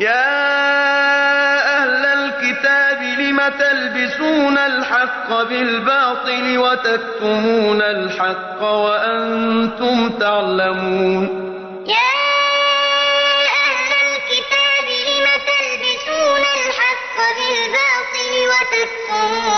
يَا أَهْلَ الْكِتَابِ لِمَ تَلْبِسُونَ الْحَقَّ بِالْبَاطِلِ وَتَكْتُمُونَ الْحَقَّ وَأَنتُمْ تَعْلَمُونَ يَا أَهْلَ الْكِتَابِ لِمَ تَلْبِسُونَ الْحَقَّ بِالْبَاطِلِ وَتَكْتُمُونَ